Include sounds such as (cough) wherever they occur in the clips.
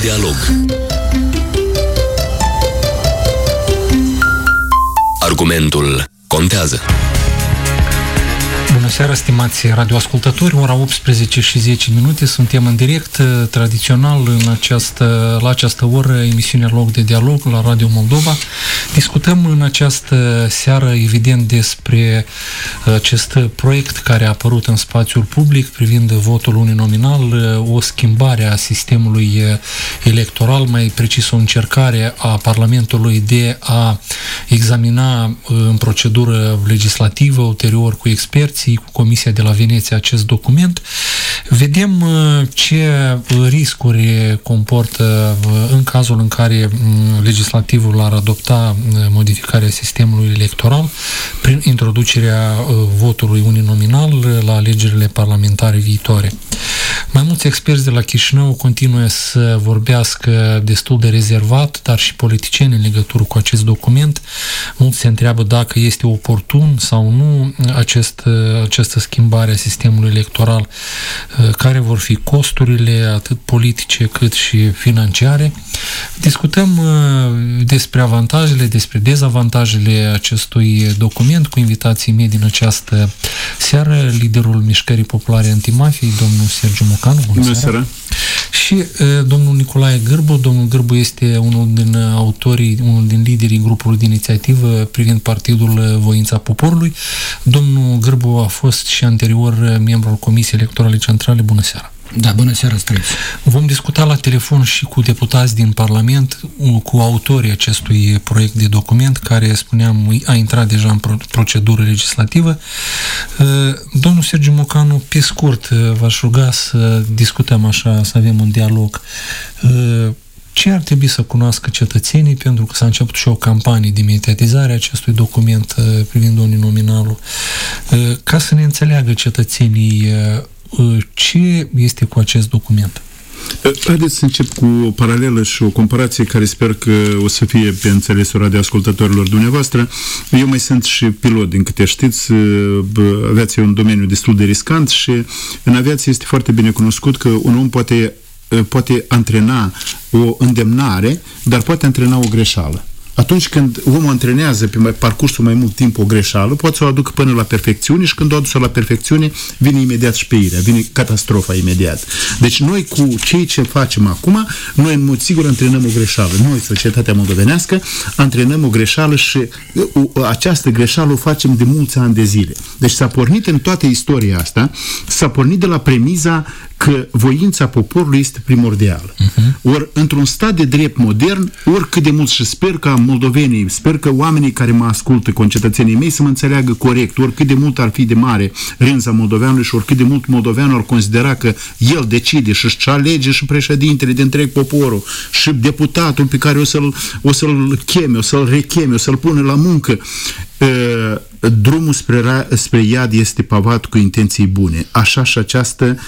dialog. Argumentul contează. Bună seara, stimați radioascultători, ora 18 și 10 minute, suntem în direct, tradițional, în această, la această oră, emisiunea Loc de Dialog la Radio Moldova. Discutăm în această seară, evident, despre acest proiect care a apărut în spațiul public privind votul uninominal, o schimbare a sistemului electoral, mai precis o încercare a Parlamentului de a examina în procedură legislativă, ulterior cu experții, cu Comisia de la Veneția acest document. Vedem uh, ce riscuri comportă uh, în cazul în care mm, legislativul ar adopta uh, modificarea sistemului electoral prin introducerea votului uninominal la alegerile parlamentare viitoare. Mai mulți experți de la Chișinău continuă să vorbească destul de rezervat, dar și politicieni în legătură cu acest document. Mulți se întreabă dacă este oportun sau nu acest, această schimbare a sistemului electoral, care vor fi costurile atât politice cât și financiare. Discutăm uh, despre avantajele, despre dezavantajele acestui document cu invitații mei din această seară, liderul Mișcării Populare Antimafii, domnul Sergiu Mocanu. Bună, Bună seara! Și uh, domnul Nicolae Gârbu. Domnul Gârbu este unul din autorii, unul din liderii grupului de inițiativă privind Partidul Voința Poporului. Domnul Gârbu a fost și anterior membru al Comisiei Electorale Centrale. Bună seara! Da, bună seara, străiți. Vom discuta la telefon și cu deputați din Parlament, cu autorii acestui proiect de document, care, spuneam, a intrat deja în procedură legislativă. Uh, domnul Sergiu Mocanu, pe scurt, uh, v-aș ruga să discutăm așa, să avem un dialog. Uh, ce ar trebui să cunoască cetățenii, pentru că s-a început și o campanie de mediatizare a acestui document privind uninominalul, ca să ne înțeleagă cetățenii ce este cu acest document? Haideți să încep cu o paralelă și o comparație care sper că o să fie pe înțelesul radioascultătorilor dumneavoastră. Eu mai sunt și pilot, din câte știți, aviația e un domeniu destul de riscant și în aviație este foarte bine cunoscut că un om poate, poate antrena o îndemnare, dar poate antrena o greșeală atunci când omul antrenează pe mai, parcursul mai mult timp o greșeală, poate să o aducă până la perfecțiune și când o aduce la perfecțiune, vine imediat șpeirea, vine catastrofa imediat. Deci noi cu cei ce facem acum, noi în mod sigur antrenăm o greșeală. Noi, societatea moldovenească, antrenăm o greșeală și uh, această greșeală o facem de mulți ani de zile. Deci s-a pornit în toată istoria asta, s-a pornit de la premiza că voința poporului este primordială. Uh-huh. Ori, într-un stat de drept modern, oricât de mult și sper că moldovenii, sper că oamenii care mă ascultă, concetățenii mei, să mă înțeleagă corect, oricât de mult ar fi de mare rânza moldoveanului și oricât de mult moldoveanul ar considera că el decide și își alege și președintele de întreg poporul și deputatul pe care o să-l, o să-l cheme, o să-l recheme, o să-l pune la muncă drumul spre, spre iad este pavat cu intenții bune. Așa și această,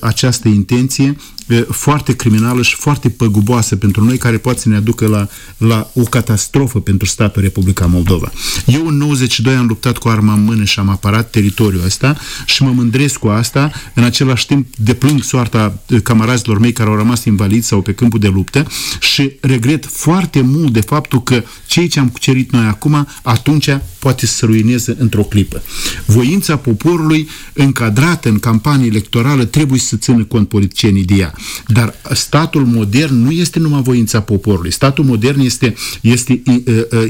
această intenție foarte criminală și foarte păguboasă pentru noi, care poate să ne aducă la, la o catastrofă pentru statul Republica Moldova. Eu în 92 am luptat cu arma în mână și am apărat teritoriul ăsta și mă mândresc cu asta, în același timp deplâng soarta camarazilor mei care au rămas invaliți sau pe câmpul de luptă și regret foarte mult de faptul că cei ce am cucerit noi acum, atunci poate să ruineze într-o clipă. Voința poporului încadrată în campanie electorală trebuie să țină cont politicienii de ea. Dar statul modern nu este numai voința poporului. Statul modern este, este,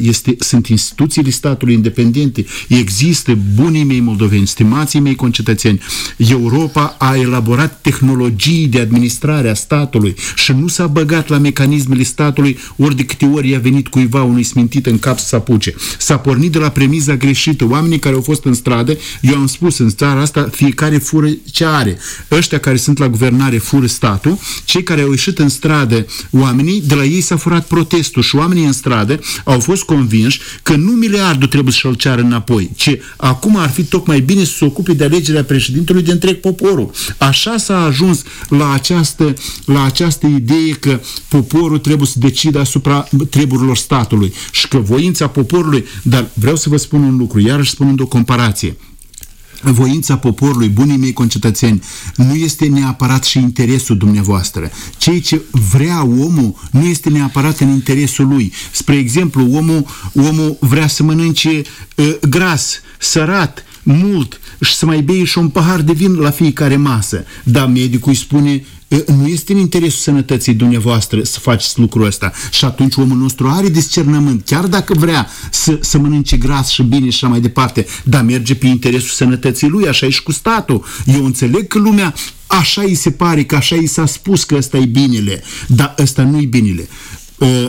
este, sunt instituțiile statului independente. Există bunii mei moldoveni, stimații mei concetățeni. Europa a elaborat tehnologii de administrare a statului și nu s-a băgat la mecanismele statului ori de câte ori a venit cuiva unui smintit în cap să apuce. S-a pornit de la premiza greșită. Oamenii care au fost în stradă, eu am spus în țara asta, fiecare fură ce are. Ăștia care sunt la guvernare fură statul statul, cei care au ieșit în stradă, oamenii, de la ei s-a furat protestul și oamenii în stradă au fost convinși că nu miliardul trebuie să-l ceară înapoi, ci acum ar fi tocmai bine să se ocupe de alegerea președintelui de întreg poporul. Așa s-a ajuns la această, la această idee că poporul trebuie să decidă asupra treburilor statului și că voința poporului, dar vreau să vă spun un lucru, iarăși spunând o comparație. Voința poporului, bunii mei concetățeni, nu este neapărat și interesul dumneavoastră. Ceea ce vrea omul nu este neapărat în interesul lui. Spre exemplu, omul, omul vrea să mănânce uh, gras, sărat, mult și să mai bei și un pahar de vin la fiecare masă. Dar medicul îi spune nu este în interesul sănătății dumneavoastră să faceți lucrul ăsta. Și atunci omul nostru are discernământ, chiar dacă vrea să, să mănânce gras și bine și așa mai departe, dar merge pe interesul sănătății lui, așa e și cu statul. Eu înțeleg că lumea așa îi se pare, că așa i s-a spus că ăsta e binele, dar ăsta nu e binele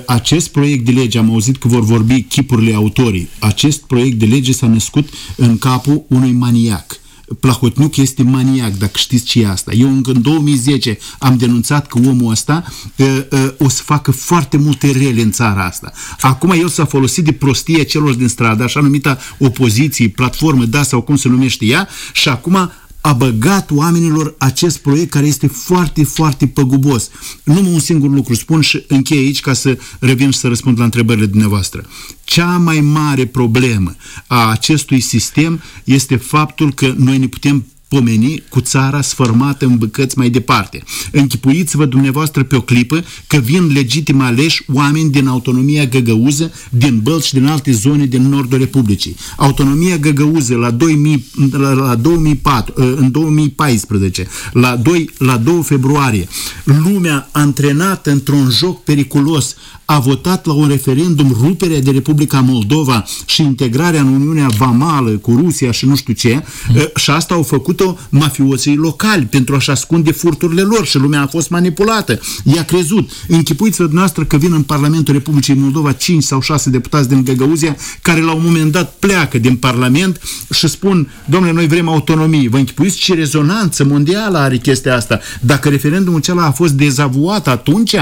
acest proiect de lege, am auzit că vor vorbi chipurile autorii, acest proiect de lege s-a născut în capul unui maniac Plahotniuc este maniac, dacă știți ce e asta. Eu încă în 2010 am denunțat că omul ăsta uh, uh, o să facă foarte multe rele în țara asta. Acum el s-a folosit de prostie celor din stradă, așa numita opoziție, platformă, da sau cum se numește ea, și acum a băgat oamenilor acest proiect care este foarte, foarte păgubos. Numai un singur lucru spun și închei aici ca să revin și să răspund la întrebările dumneavoastră. Cea mai mare problemă a acestui sistem este faptul că noi ne putem pomeni cu țara sfărmată în bucăți mai departe. Închipuiți-vă dumneavoastră pe o clipă că vin legitim aleși oameni din autonomia găgăuză, din Bălți și din alte zone din nordul Republicii. Autonomia găgăuză la, 2000, la, la 2004, ă, în 2014, la 2, la 2 februarie, lumea antrenată într-un joc periculos a votat la un referendum ruperea de Republica Moldova și integrarea în Uniunea Vamală cu Rusia și nu știu ce, mm. și asta au făcut-o mafioții locali pentru a-și ascunde furturile lor și lumea a fost manipulată. I-a crezut. Închipuiți-vă dumneavoastră că vin în Parlamentul Republicii Moldova 5 sau 6 deputați din Găgăuzia care la un moment dat pleacă din Parlament și spun, domnule, noi vrem autonomie. Vă închipuiți ce rezonanță mondială are chestia asta. Dacă referendumul acela a fost dezavuat atunci,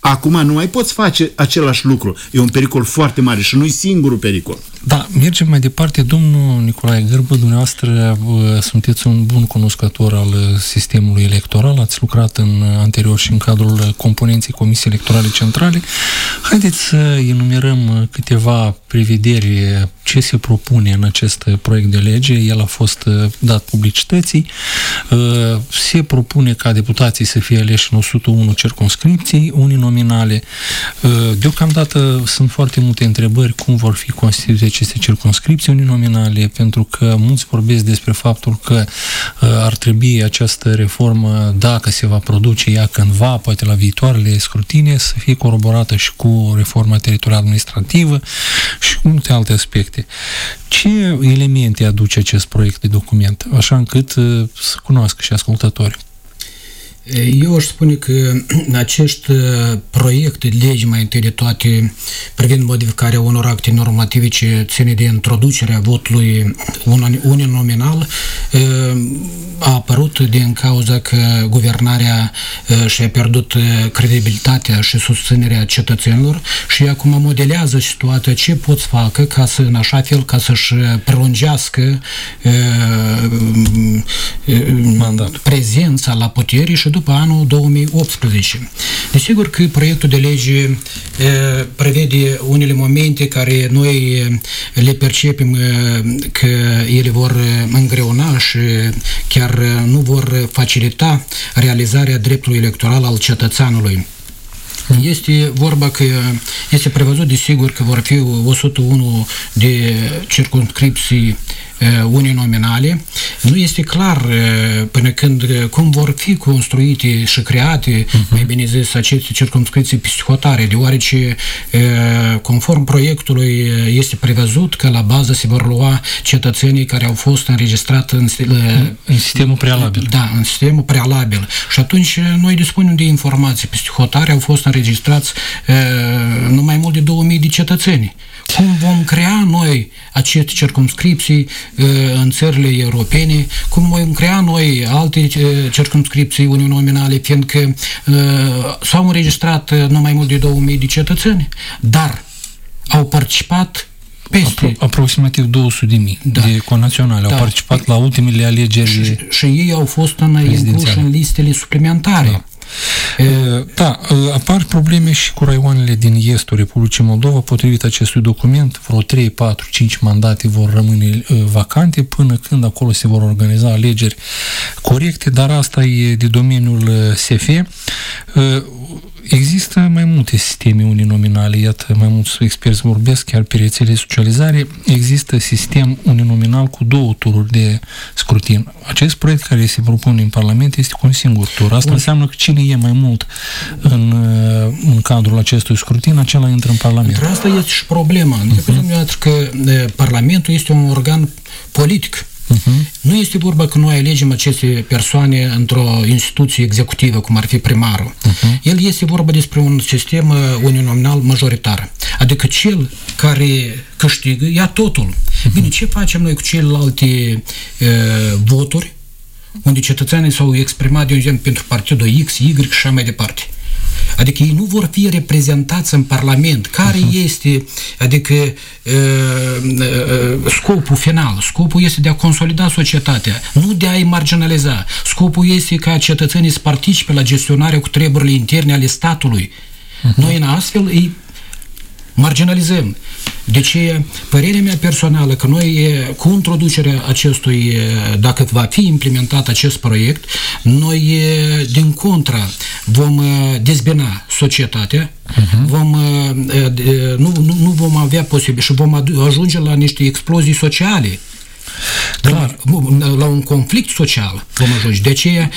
acum nu mai poți face același lucru. E un pericol foarte mare și nu-i singurul pericol. Da, mergem mai departe. Domnul Nicolae Gârbă, dumneavoastră sunteți un bun cunoscător al sistemului electoral, ați lucrat în anterior și în cadrul componenței Comisiei Electorale Centrale. Haideți să enumerăm câteva prevederi ce se propune în acest proiect de lege. El a fost dat publicității. Se propune ca deputații să fie aleși în 101 circunscripții uninominale. Deocamdată sunt foarte multe întrebări cum vor fi constituite aceste circunscripții uninominale, pentru că mulți vorbesc despre faptul că uh, ar trebui această reformă, dacă se va produce ea cândva, poate la viitoarele scrutine, să fie coroborată și cu reforma teritorială administrativă și cu multe alte aspecte. Ce elemente aduce acest proiect de document, așa încât uh, să cunoască și ascultătorii? Eu aș spune că (clears throat) acești uh, proiecte de legi mai întâi de toate privind modificarea unor acte normative ce ține de introducerea votului uninominal uh, a apărut din cauza că guvernarea uh, și-a pierdut credibilitatea și susținerea cetățenilor și acum modelează situația ce pot să facă ca să, în așa fel ca să-și prelungească Mandat. prezența la putere și după anul 2018. Desigur că proiectul de lege prevede unele momente care noi le percepem că ele vor îngreuna și chiar nu vor facilita realizarea dreptului electoral al cetățeanului. Este vorba că este prevăzut, desigur, că vor fi 101 de circunscripții uninominale, nu este clar până când cum vor fi construite și create, uh-huh. mai bine zis, aceste circumscripții psihotare, deoarece conform proiectului este prevăzut că la bază se vor lua cetățenii care au fost înregistrați în, în sistemul prealabil. Da, în sistemul prealabil. Și atunci noi dispunem de informații. Psihotare au fost înregistrați nu mai mult de 2000 de cetățeni. Cum vom crea noi aceste circumscripții uh, în țările europene, cum vom crea noi alte uh, circumscripții uninominale, fiindcă uh, s-au înregistrat nu mai mult de 2000 de cetățeni, dar au participat peste... Apro aproximativ 200 de mii da. de conaționale da. au participat la ultimele alegeri și, și ei au fost în, în listele suplimentare. Da. Da, apar probleme și cu raioanele din estul Republicii Moldova. Potrivit acestui document, vreo 3, 4, 5 mandate vor rămâne vacante până când acolo se vor organiza alegeri corecte, dar asta e de domeniul SF. Există mai multe sisteme uninominale, iată, mai mulți experți vorbesc chiar pe rețele de socializare. Există sistem uninominal cu două tururi de scrutin. Acest proiect care se propune în Parlament este cu un singur tur. Asta Bun. înseamnă că cine e mai mult în, în cadrul acestui scrutin, acela intră în Parlament. Între asta este și problema. Uh-huh. că Parlamentul este un organ politic Uh-huh. Nu este vorba că noi alegem aceste persoane într-o instituție executivă, cum ar fi primarul. Uh-huh. El este vorba despre un sistem uh, uninominal majoritar. Adică cel care câștigă ia totul. Uh-huh. Bine, ce facem noi cu celelalte uh, voturi unde cetățenii s-au exprimat, de exemplu, pentru partidul X, Y și așa mai departe? Adică ei nu vor fi reprezentați în Parlament. Care uh-huh. este, adică, uh, uh, scopul final? Scopul este de a consolida societatea, nu de a-i marginaliza. Scopul este ca cetățenii să participe la gestionarea cu treburile interne ale statului. Uh-huh. Noi, în astfel, îi marginalizăm. Deci, părerea mea personală că noi, cu introducerea acestui, dacă va fi implementat acest proiect, noi, din contra, vom dezbina societatea, uh-huh. vom, nu, nu, nu vom avea posibil și vom ajunge la niște explozii sociale. Clar. La un conflict social vom ajunge. De aceea,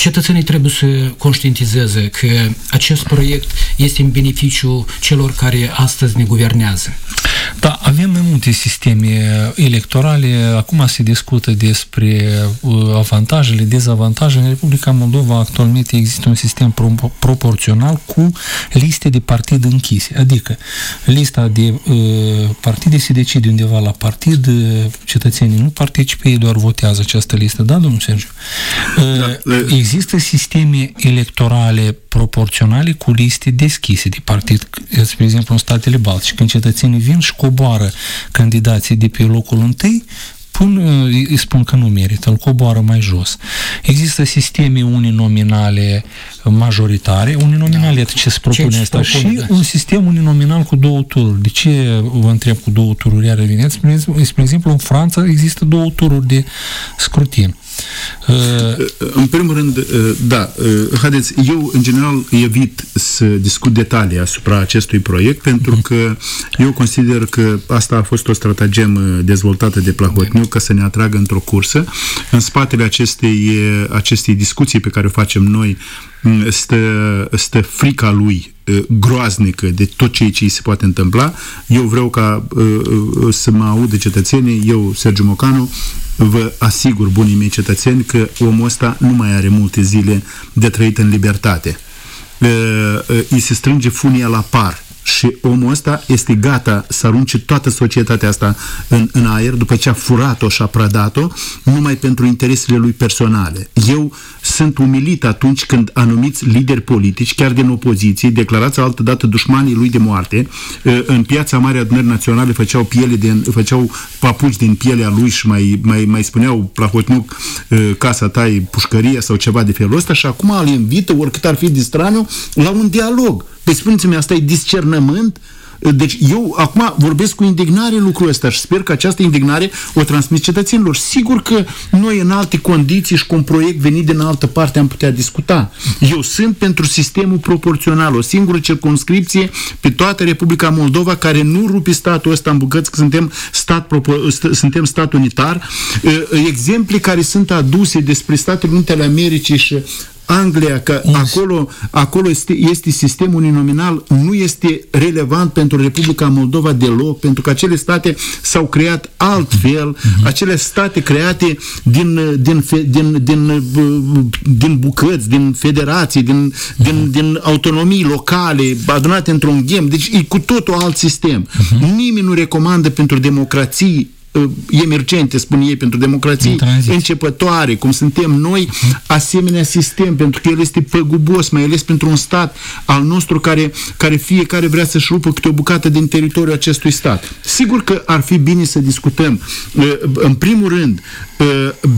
cetățenii trebuie să conștientizeze că acest proiect este în beneficiu celor care astăzi ne guvernează. Da, avem mai multe sisteme electorale. Acum se discută despre uh, avantajele, dezavantajele. În Republica Moldova actualmente există un sistem pro- proporțional cu liste de partid închise. Adică lista de uh, partide se decide undeva la partid, uh, cetățenii nu participă, ei doar votează această listă. Da, domnul Sergiu? Uh, da, există sisteme electorale proporționale cu liste deschise de partid, spre exemplu în statele Baltice, când cetățenii vin și coboară candidații de pe locul întâi, până îi spun că nu merită, îl coboară mai jos. Există sisteme uninominale majoritare, uninominale, da. ce se propune ce asta, propune, și da. un sistem uninominal cu două tururi. De ce vă întreb cu două tururi, iar revineți? Spre exemplu, în Franța există două tururi de scrutin. În primul rând, da, haideți, eu în general evit să discut detalii asupra acestui proiect pentru că eu consider că asta a fost o stratagemă dezvoltată de Plahotniu ca să ne atragă într-o cursă. În spatele acestei, acestei discuții pe care o facem noi stă, stă frica lui groaznică de tot ceea ce îi se poate întâmpla. Eu vreau ca să mă audă cetățenii, eu, Sergiu Mocanu, vă asigur, bunii mei cetățeni, că omul ăsta nu mai are multe zile de trăit în libertate. Îi se strânge funia la par și omul ăsta este gata să arunce toată societatea asta în, în aer după ce a furat-o și a prădat-o numai pentru interesele lui personale. Eu sunt umilit atunci când anumiți lideri politici, chiar din opoziție, declarați altă dată dușmanii lui de moarte, ă, în piața Mare Adunări Naționale făceau, piele de, făceau papuci din pielea lui și mai, mai, mai spuneau Plahotniuc, ă, casa ta e pușcărie sau ceva de felul ăsta și acum îl invită, oricât ar fi distraniu, la un dialog. Păi spuneți-mi, asta e discernământ? Deci eu acum vorbesc cu indignare lucrul ăsta și sper că această indignare o transmit cetățenilor. Sigur că noi în alte condiții și cu un proiect venit din altă parte am putea discuta. Eu sunt pentru sistemul proporțional, o singură circunscripție pe toată Republica Moldova care nu rupe statul ăsta în bucăți, că suntem stat, suntem stat unitar. Exemple care sunt aduse despre Statele Unite ale Americii și Anglia, că acolo, acolo este, este sistemul uninominal, nu este relevant pentru Republica Moldova deloc, pentru că acele state s-au creat altfel, uh-huh. acele state create din, din, din, din, din bucăți, din federații, din, uh-huh. din, din autonomii locale, adunate într-un ghem, deci e cu totul alt sistem. Uh-huh. Nimeni nu recomandă pentru democrații Uh, emergente, spun ei, pentru democrații începătoare, cum suntem noi, uh-huh. asemenea sistem, pentru că el este păgubos, mai ales pentru un stat al nostru care, care fiecare vrea să-și rupă câte o bucată din teritoriul acestui stat. Sigur că ar fi bine să discutăm, uh, în primul rând, uh,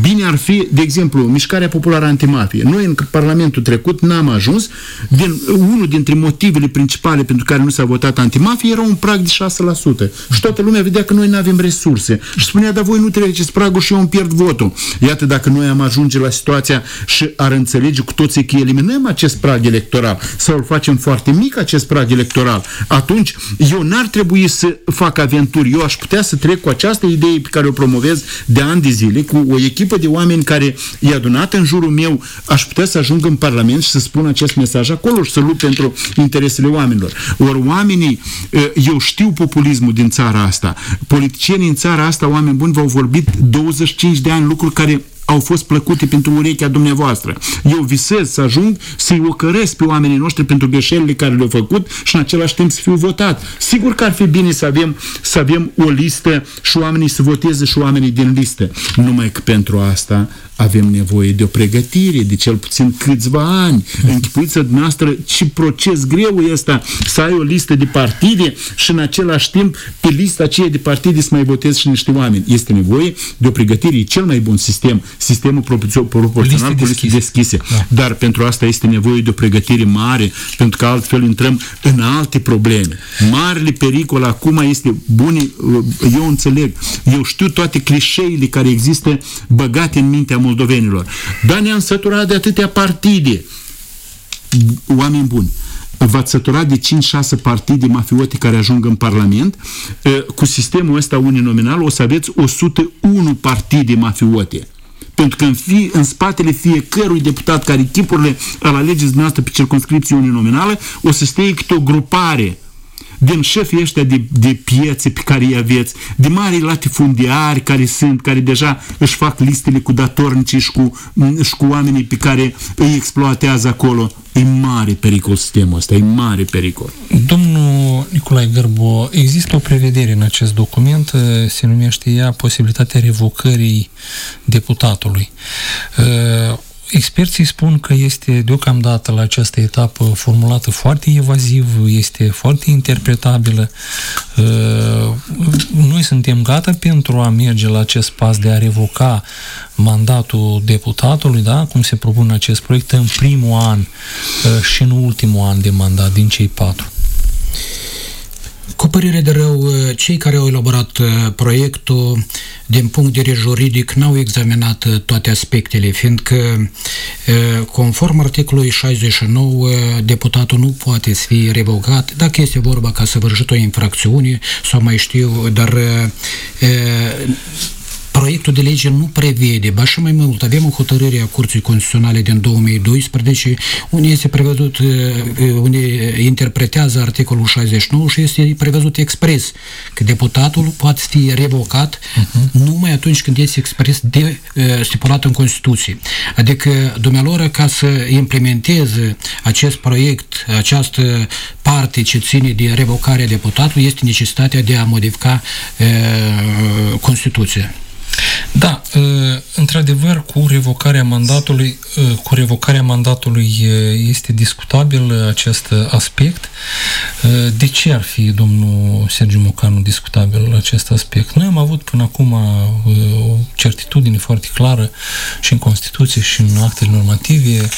bine bine ar fi, de exemplu, Mișcarea Populară Antimafie. Noi în Parlamentul trecut n-am ajuns. Din, unul dintre motivele principale pentru care nu s-a votat antimafie era un prag de 6%. Și toată lumea vedea că noi nu avem resurse. Și spunea, dar voi nu treceți pragul și eu îmi pierd votul. Iată, dacă noi am ajunge la situația și ar înțelege cu toții că eliminăm acest prag electoral sau îl facem foarte mic acest prag electoral, atunci eu n-ar trebui să fac aventuri. Eu aș putea să trec cu această idee pe care o promovez de ani de zile, cu o echipă de oameni care e adunată în jurul meu, aș putea să ajung în Parlament și să spun acest mesaj acolo și să lupt pentru interesele oamenilor. Ori oamenii, eu știu populismul din țara asta. Politicienii în țara asta, oameni buni, v-au vorbit 25 de ani lucruri care au fost plăcute pentru urechea dumneavoastră. Eu visez să ajung să-i ocăresc pe oamenii noștri pentru greșelile care le-au făcut și în același timp să fiu votat. Sigur că ar fi bine să avem, să avem o listă și oamenii să voteze și oamenii din listă. Numai că pentru asta avem nevoie de o pregătire de cel puțin câțiva ani. Închipuiți dumneavoastră ce proces greu este să ai o listă de partide și în același timp pe lista aceea de partide să mai votezi și niște oameni. Este nevoie de o pregătire. E cel mai bun sistem, sistemul proporțional liste cu liste deschise. Da. Dar pentru asta este nevoie de o pregătire mare, pentru că altfel intrăm în alte probleme. Marele pericol acum este bune, eu înțeleg, eu știu toate clișeile care există băgate în mintea moldovenilor. Dar ne-am săturat de atâtea partide. Oameni buni, v-ați săturat de 5-6 partide mafiote care ajung în Parlament, cu sistemul ăsta uninominal o să aveți 101 partide mafiote. Pentru că în, fi, în spatele fiecărui deputat care chipurile al alegeți dumneavoastră pe circunscripție uninominală, o să stea câte o grupare din șefii ăștia de, de piețe pe care îi aveți, de mari latifundiari care sunt, care deja își fac listele cu datornici și cu, și cu oamenii pe care îi exploatează acolo. E mare pericol sistemul ăsta, e mare pericol. Domnul Nicolae Gărbo, există o prevedere în acest document, se numește ea posibilitatea revocării deputatului. Experții spun că este deocamdată la această etapă formulată foarte evaziv, este foarte interpretabilă. Uh, noi suntem gata pentru a merge la acest pas de a revoca mandatul deputatului, da? cum se propune acest proiect, în primul an uh, și în ultimul an de mandat din cei patru. Cu părere de rău, uh, cei care au elaborat uh, proiectul, din punct de vedere juridic, n-au examinat uh, toate aspectele, fiindcă, conform articolului 69, deputatul nu poate să fie revocat dacă este vorba ca să vârșit o infracțiune sau mai știu, dar proiectul de lege nu prevede, ba și mai mult, avem o hotărâre a Curții Constituționale din 2012, unde este prevăzut, uh, unde interpretează articolul 69 și este prevăzut expres că deputatul poate fi revocat uh-huh. numai atunci când este expres de uh, stipulat în Constituție. Adică, dumnealor, ca să implementeze acest proiect, această parte ce ține de revocarea deputatului, este necesitatea de a modifica uh, Constituția. Da, ă, într-adevăr, cu revocarea mandatului, ă, cu revocarea mandatului este discutabil acest aspect. Ă, de ce ar fi, domnul Sergiu Mocanu, discutabil acest aspect? Noi am avut până acum o certitudine foarte clară și în Constituție și în actele normative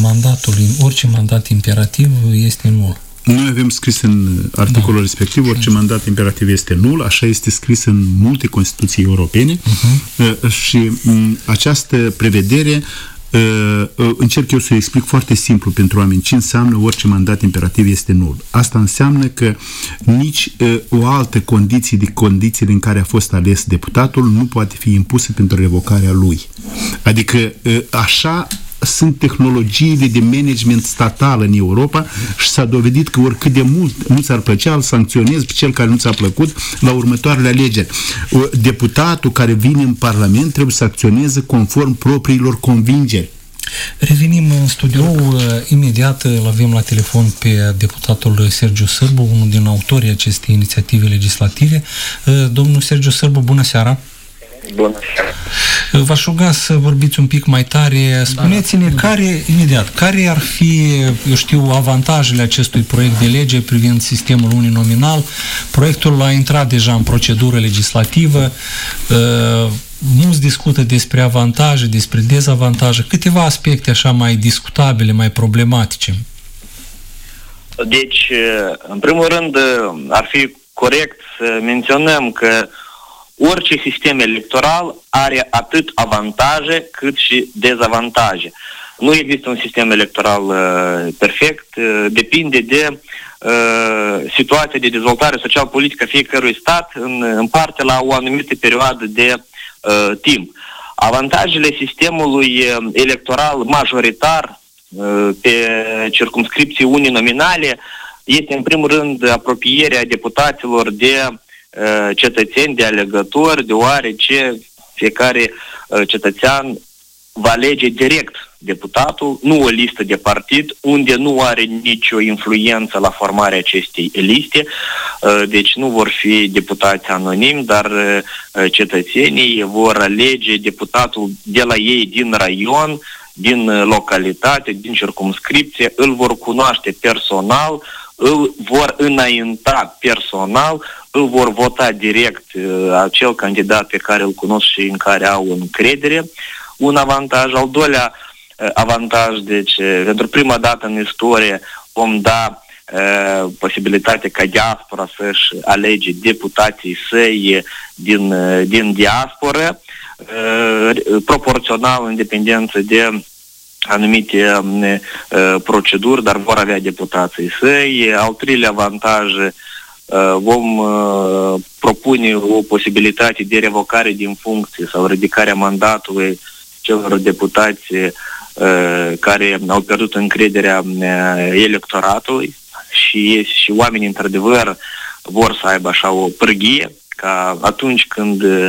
mandatul, orice mandat imperativ este nul. Noi avem scris în articolul da. respectiv, orice mandat imperativ este nul, așa este scris în multe Constituții europene uh-huh. și mm, această prevedere uh, uh, încerc eu să explic foarte simplu pentru oameni ce înseamnă orice mandat imperativ este nul. Asta înseamnă că nici o altă condiție de condițiile în care a fost ales deputatul nu poate fi impusă pentru revocarea lui. Adică așa sunt tehnologiile de management statal în Europa și s-a dovedit că oricât de mult nu ți-ar plăcea, îl sancționezi pe cel care nu ți-a plăcut la următoarele alegeri. Deputatul care vine în Parlament trebuie să acționeze conform propriilor convingeri. Revenim în studio. Uh, imediat îl avem la telefon pe deputatul Sergiu Sârbu, unul din autorii acestei inițiative legislative. Uh, domnul Sergiu Sârbu, bună seara! Bună V-aș ruga să vorbiți un pic mai tare. Spuneți-ne da, da. care, imediat, care ar fi, eu știu, avantajele acestui proiect de lege privind sistemul uninominal. Proiectul a intrat deja în procedură legislativă. Uh, mulți discută despre avantaje, despre dezavantaje, câteva aspecte așa mai discutabile, mai problematice. Deci, în primul rând, ar fi corect să menționăm că orice sistem electoral are atât avantaje cât și dezavantaje. Nu există un sistem electoral uh, perfect, uh, depinde de uh, situația de dezvoltare social-politică fiecărui stat în, în parte la o anumită perioadă de uh, timp. Avantajele sistemului uh, electoral majoritar uh, pe circumscripții uninominale este în primul rând apropierea deputaților de uh, cetățeni, de alegători, deoarece fiecare uh, cetățean va alege direct deputatul, nu o listă de partid, unde nu are nicio influență la formarea acestei liste, uh, deci nu vor fi deputați anonimi, dar uh, cetățenii vor alege deputatul de la ei din raion, din localitate, din circumscripție, îl vor cunoaște personal, îl vor înainta personal, îl vor vota direct uh, acel candidat pe care îl cunosc și în care au încredere. Un avantaj. Al doilea uh, avantaj, deci, uh, pentru prima dată în istorie vom da uh, posibilitatea ca diaspora să-și alege deputații săi din, uh, din diasporă, uh, proporțional în dependență de anumite uh, proceduri, dar vor avea deputații săi. Al treilea avantaj, uh, vom uh, propune o posibilitate de revocare din funcție sau ridicarea mandatului celor deputați uh, care au pierdut încrederea uh, electoratului și, și oamenii, într-adevăr, vor să aibă așa o prăghie ca atunci când uh,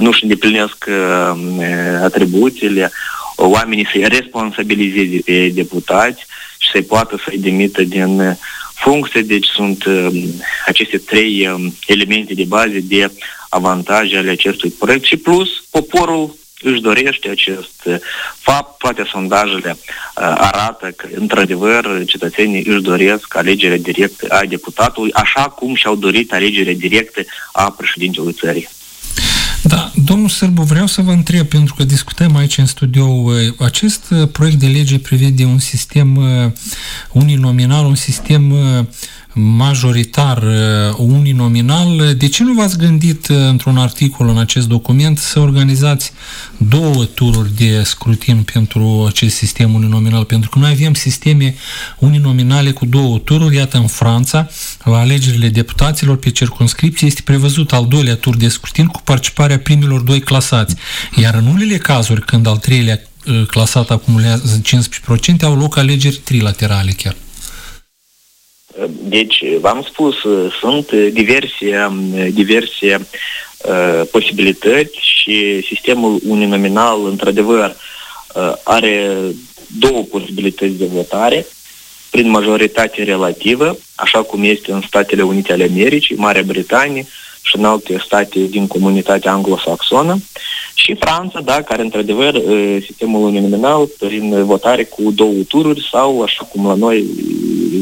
nu-și îndeplinesc uh, atribuțiile, oamenii să-i responsabilizeze pe deputați și să-i poată să-i demită din funcție. Deci sunt uh, aceste trei uh, elemente de bază de avantaje ale acestui proiect și plus poporul își dorește acest uh, fapt. Toate sondajele uh, arată că, într-adevăr, cetățenii își doresc alegerea directă a deputatului, așa cum și-au dorit alegerea directă a președintelui țării. Da, domnul Sârbu, vreau să vă întreb, pentru că discutăm aici în studio, uh, acest uh, proiect de lege prevede un sistem uh, uninominal, un sistem majoritar uh, uninominal, de ce nu v-ați gândit uh, într-un articol în acest document să organizați două tururi de scrutin pentru acest sistem uninominal? Pentru că noi avem sisteme uninominale cu două tururi, iată în Franța, la alegerile deputaților pe circunscripție este prevăzut al doilea tur de scrutin cu participarea primilor doi clasați. Iar în unele cazuri, când al treilea uh, clasat acumulează 15%, au loc alegeri trilaterale chiar. Deci, v-am spus, sunt diverse, diverse uh, posibilități și sistemul uninominal, într-adevăr, uh, are două posibilități de votare prin majoritate relativă, așa cum este în Statele Unite ale Americii, Marea Britanie și în alte state din comunitatea anglosaxonă și Franța, da, care într-adevăr uh, sistemul uninominal prin votare cu două tururi sau, așa cum la noi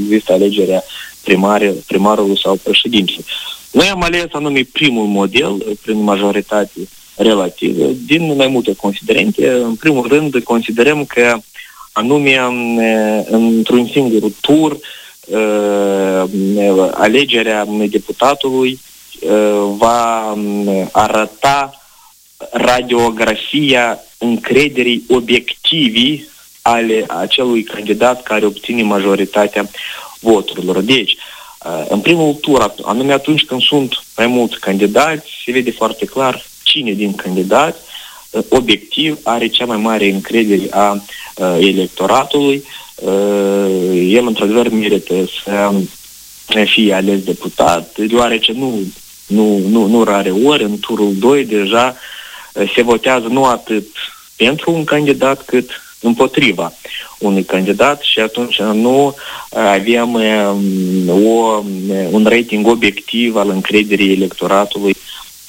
există alegerea primare, primarului sau președintelui. Noi am ales anume primul model prin majoritate relativă din mai multe considerente. În primul rând, considerăm că anume într-un singur tur uh, alegerea deputatului uh, va arăta radiografia încrederii obiectivii ale acelui candidat care obține majoritatea voturilor. Deci, uh, în primul tur, anume atunci când sunt mai mulți candidați, se vede foarte clar cine din candidați uh, obiectiv are cea mai mare încredere a uh, electoratului. El, într-adevăr, merită să fie ales deputat, deoarece nu, nu, nu, nu rare ori, în turul 2 deja se votează nu atât pentru un candidat, cât împotriva unui candidat și atunci nu uh, avem um, o, um, un rating obiectiv al încrederii electoratului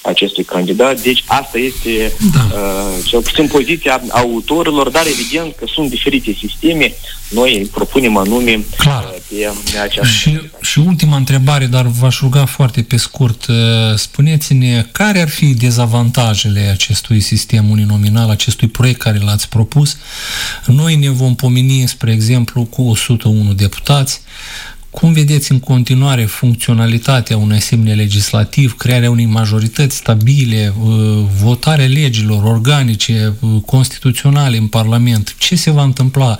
acestui candidat. Deci asta este da. uh, cel puțin poziția autorilor, dar evident că sunt diferite sisteme. Noi propunem anume Clar. Uh, pe această și, și ultima întrebare, dar v-aș ruga foarte pe scurt. Uh, spuneți-ne care ar fi dezavantajele acestui sistem uninominal, acestui proiect care l-ați propus. Noi ne vom pomeni, spre exemplu, cu 101 deputați, cum vedeți în continuare funcționalitatea unui asemenea legislativ, crearea unei majorități stabile, uh, votarea legilor organice, uh, constituționale în Parlament? Ce se va întâmpla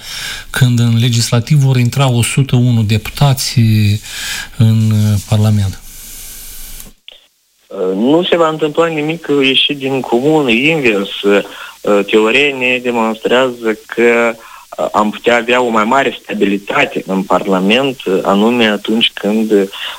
când în legislativ vor intra 101 deputați uh, în Parlament? Nu se va întâmpla nimic ieșit din comun, invers. Teoria ne demonstrează că uh, am putea avea o mai mare stabilitate în Parlament, anume atunci când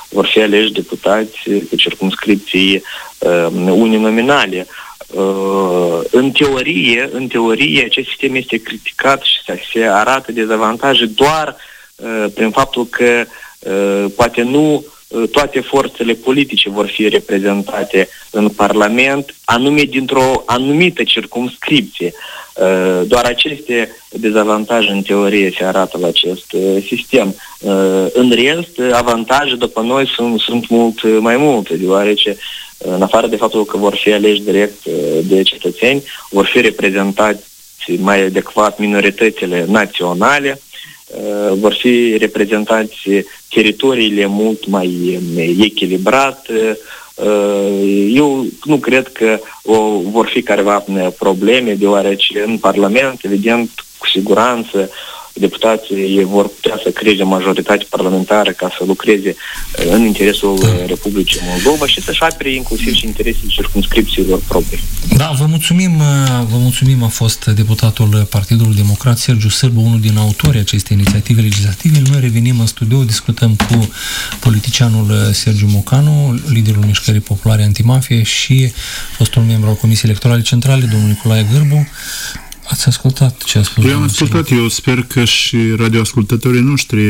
vor fi aleși deputați pe circumscripții uh, uninominale. Uh, în teorie, în teorie, acest sistem este criticat și se arată dezavantaje doar uh, prin faptul că uh, poate nu uh, toate forțele politice vor fi reprezentate în Parlament, anume dintr-o anumită circumscripție. Uh, doar aceste dezavantaje în teorie se arată la acest uh, sistem. Uh, în rest, avantaje după noi sunt, sunt mult mai multe, deoarece în afară de faptul că vor fi aleși direct de cetățeni, vor fi reprezentați mai adecvat minoritățile naționale, vor fi reprezentați teritoriile mult mai echilibrate, Uh, eu nu cred că o, vor fi careva probleme, deoarece în Parlament, evident, cu siguranță, deputații vor putea să creeze majoritate parlamentară ca să lucreze uh, în interesul da. Republicii Moldova și să-și apere inclusiv și interesele circunscripțiilor proprii. Da, vă mulțumim, uh, vă mulțumim, a fost deputatul Partidului Democrat Sergiu Sârbu, unul din autorii acestei inițiative legislative. Noi revenim în studio, discutăm cu politicianul uh, Sergiu Mocanu, liderul Mișcării Populare Antimafie și fostul membru al Comisiei Electorale Centrale, domnul Nicolae Gârbu. Ați ascultat ce a spus? Eu am ascultat, eu sper că și radioascultătorii noștri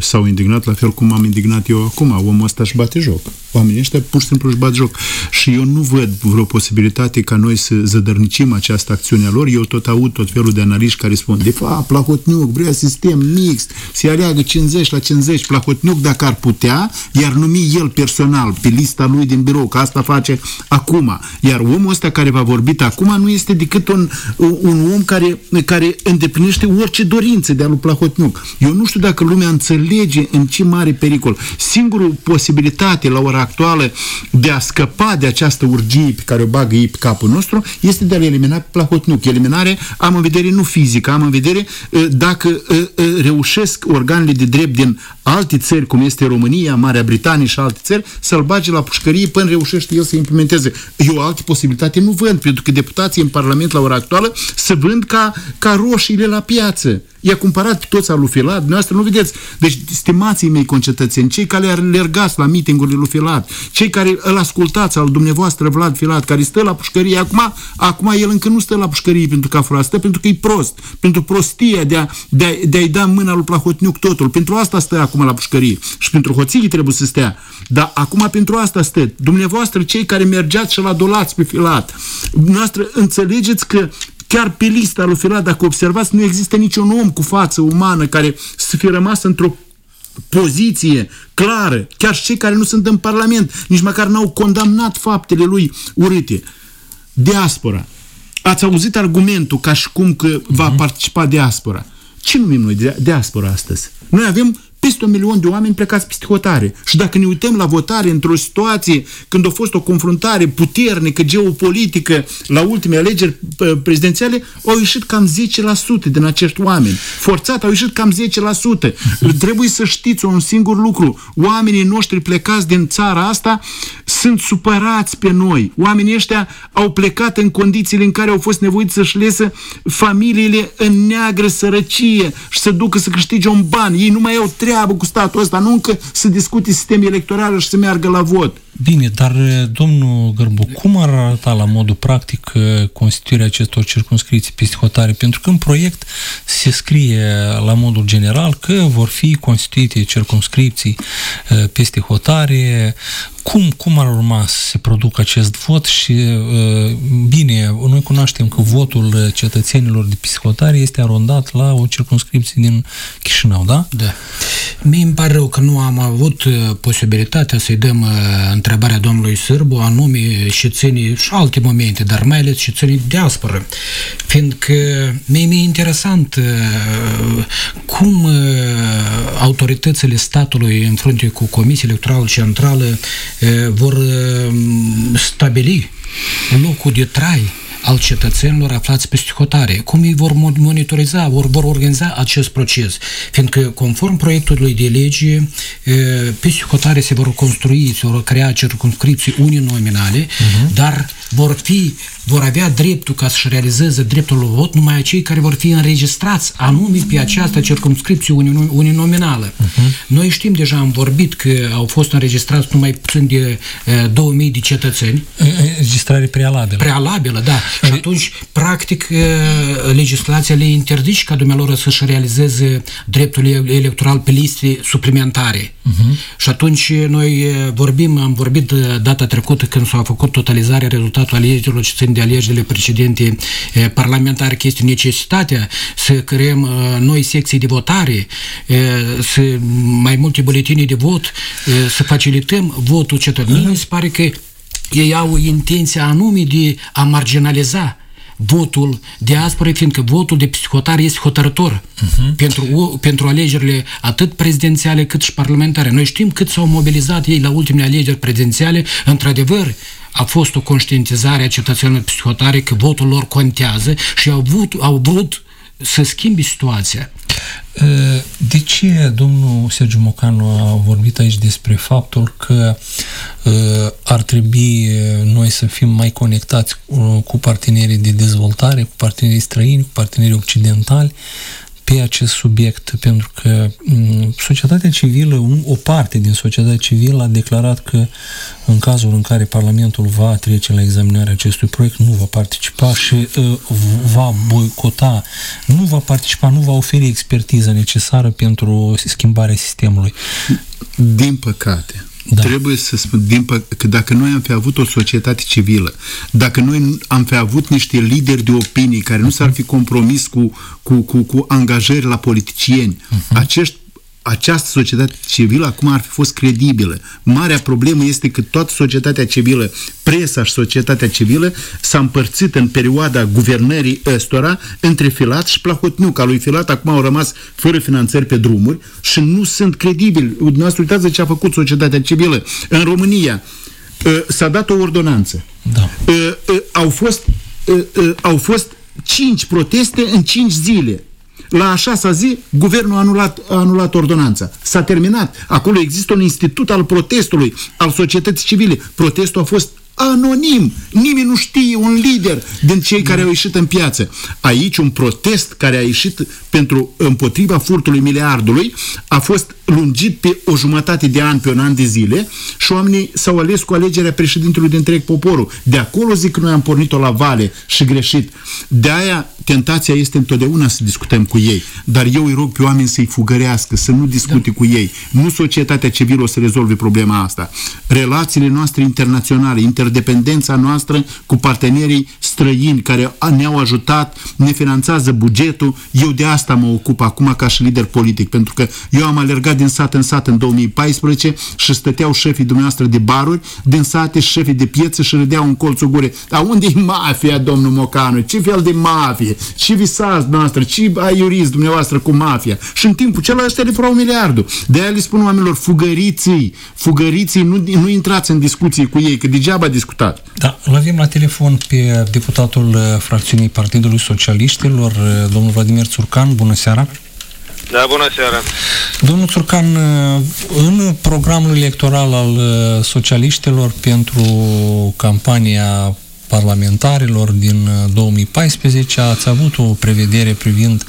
s-au indignat la fel cum am indignat eu acum. Omul ăsta își bate joc. Oamenii ăștia pur și simplu își bat joc. Și eu nu văd vreo posibilitate ca noi să zădărnicim această acțiune a lor. Eu tot aud tot felul de analiști care spun, de fapt, Plahotniuc vrea sistem mixt, se aleagă 50 la 50. Plahotniuc, dacă ar putea, iar numi el personal pe lista lui din birou, că asta face acum. Iar omul ăsta care v-a vorbit acum nu este decât un, un om care, care îndeplinește orice dorință de a lui Plahotniuc. Eu nu știu dacă lumea înțelege în ce mare pericol. Singurul posibilitate la ora actuală de a scăpa de această urgie pe care o bagă ei pe capul nostru este de a elimina pe Plahotniuc. Eliminare am în vedere nu fizică, am în vedere ă, dacă ă, ă, reușesc organele de drept din alte țări, cum este România, Marea Britanie și alte țări, să-l bage la pușcărie până reușește el să implementeze. Eu alte posibilitate nu văd, pentru că deputații în Parlament la ora actuală să vând ca, ca roșiile la piață. I-a cumpărat pe toți lui Filat, dumneavoastră nu vedeți. Deci, stimații mei concetățeni, cei care alergați la mitingurile lui Filat, cei care îl ascultați al dumneavoastră Vlad Filat, care stă la pușcărie, acum, acum el încă nu stă la pușcărie pentru că a furat, stă pentru că e prost, pentru prostia de, a, de, a, de a-i da mâna lui Plahotniuc totul. Pentru asta stă acum la pușcărie. Și pentru hoții trebuie să stea. Dar acum pentru asta stă. Dumneavoastră, cei care mergeați și la dolați pe Filat, dumneavoastră înțelegeți că Chiar pe lista lui Filat, dacă observați, nu există niciun om cu față umană care să fie rămas într-o poziție clară, chiar și cei care nu sunt în Parlament, nici măcar n-au condamnat faptele lui urâte. Diaspora. Ați auzit argumentul ca și cum că va uh-huh. participa diaspora. Ce numim noi diaspora astăzi? Noi avem peste un milion de oameni plecați peste hotare. Și dacă ne uităm la votare într-o situație când a fost o confruntare puternică, geopolitică, la ultimele alegeri prezidențiale, au ieșit cam 10% din acești oameni. Forțat au ieșit cam 10%. Trebuie să știți un singur lucru. Oamenii noștri plecați din țara asta sunt supărați pe noi. Oamenii ăștia au plecat în condițiile în care au fost nevoiți să-și lesă familiile în neagră sărăcie și să ducă să câștige un ban. Ei nu mai au treabă cu statul ăsta, nu încă să discute sistem electoral și să meargă la vot. Bine, dar domnul Gărbu, cum ar arăta la modul practic constituirea acestor circunscripții peste hotare? Pentru că în proiect se scrie la modul general că vor fi constituite circunscripții peste hotare, cum, cum ar urma să se producă acest vot și bine, noi cunoaștem că votul cetățenilor de psihotare este arondat la o circunscripție din Chișinău, da? Da. Mie îmi pare rău că nu am avut posibilitatea să-i dăm întrebarea domnului Sârbu, anume și ținii și alte momente, dar mai ales și ținii diasporă, fiindcă mie mi-e interesant cum autoritățile statului în frunte cu Comisia Electorală Centrală vor stabili locul de trai al cetățenilor aflați pe hotare. Cum ei vor monitoriza, vor, vor organiza acest proces? Fiindcă, conform proiectului de lege, pe hotare se vor construi, se vor crea circunscripții uninominale, uh-huh. dar vor fi vor avea dreptul ca să-și realizeze dreptul la vot numai cei care vor fi înregistrați anume pe această circumscripție uninominală. Uh-huh. Noi știm deja, am vorbit că au fost înregistrați numai puțin de uh, 2000 de cetățeni. Înregistrare prealabilă. Prealabilă, da. Uh, și atunci, practic, uh, legislația le interzice ca dumnealor să-și realizeze dreptul electoral pe liste suplimentare. Uh-huh. Și atunci noi vorbim, am vorbit data trecută când s-a făcut totalizarea rezultatului alegerilor ce țin de alegerile precedente parlamentare, că este necesitatea să creăm noi secții de votare, să mai multe buletine de vot, să facilităm votul cetățenilor. Mi se pare că ei au intenția anume de a marginaliza votul diasporei, fiindcă votul de psihotar este hotărător uh-huh. pentru, pentru alegerile atât prezidențiale cât și parlamentare. Noi știm cât s-au mobilizat ei la ultimele alegeri prezidențiale, într-adevăr, a fost o conștientizare a cetățenilor psihotare că votul lor contează și au vrut, au vrut să schimbi situația. De ce domnul Sergiu Mocanu a vorbit aici despre faptul că ar trebui noi să fim mai conectați cu partenerii de dezvoltare, cu partenerii străini, cu partenerii occidentali, pe acest subiect, pentru că mm, societatea civilă, o parte din societatea civilă a declarat că în cazul în care Parlamentul va trece la examinarea acestui proiect, nu va participa și uh, va boicota, nu va participa, nu va oferi expertiza necesară pentru schimbarea sistemului. Din păcate, da. Trebuie să spun, din că dacă noi am fi avut o societate civilă, dacă noi am fi avut niște lideri de opinii care nu s-ar fi compromis cu, cu, cu, cu angajări la politicieni, uh-huh. acești această societate civilă acum ar fi fost credibilă. Marea problemă este că toată societatea civilă, presa și societatea civilă s-a împărțit în perioada guvernării ăstora între Filat și Plahotniuc. Ca lui Filat acum au rămas fără finanțări pe drumuri și nu sunt credibili. Dumneavoastră uitați ce a făcut societatea civilă. În România ă, s-a dat o ordonanță. Da. Ă, ă, au fost au fost cinci proteste în cinci zile la a șasea zi, guvernul a anulat, a anulat ordonanța. S-a terminat. Acolo există un institut al protestului, al societății civile. Protestul a fost anonim. Nimeni nu știe un lider din cei care au ieșit în piață. Aici un protest care a ieșit pentru împotriva furtului miliardului a fost lungit pe o jumătate de an, pe un an de zile și oamenii s-au ales cu alegerea președintelui de întreg poporul. De acolo zic că noi am pornit-o la vale și greșit. De aia tentația este întotdeauna să discutăm cu ei, dar eu îi rog pe oameni să-i fugărească, să nu discute da. cu ei. Nu societatea civilă o să rezolve problema asta. Relațiile noastre internaționale, interdependența noastră cu partenerii străini care ne-au ajutat, ne finanțează bugetul, eu de asta mă ocup acum ca și lider politic, pentru că eu am alergat din sat în sat în 2014 și stăteau șefii dumneavoastră de baruri din sate și șefii de piețe și râdeau în colțul gure. Dar unde e mafia, domnul Mocanu? Ce fel de mafie? mafie, ce visați noastră, ce aiuriți dumneavoastră cu mafia. Și în timpul celălalt ăștia le furau miliardul. De aia le spun oamenilor, fugăriții, fugăriții, nu, nu intrați în discuții cu ei, că degeaba discutat. Da, îl avem la telefon pe deputatul uh, fracțiunii Partidului Socialiștilor, uh, domnul Vladimir Țurcan. Bună seara! Da, bună seara. Domnul Țurcan, uh, în programul electoral al socialiștilor pentru campania parlamentarilor din 2014 ați avut o prevedere privind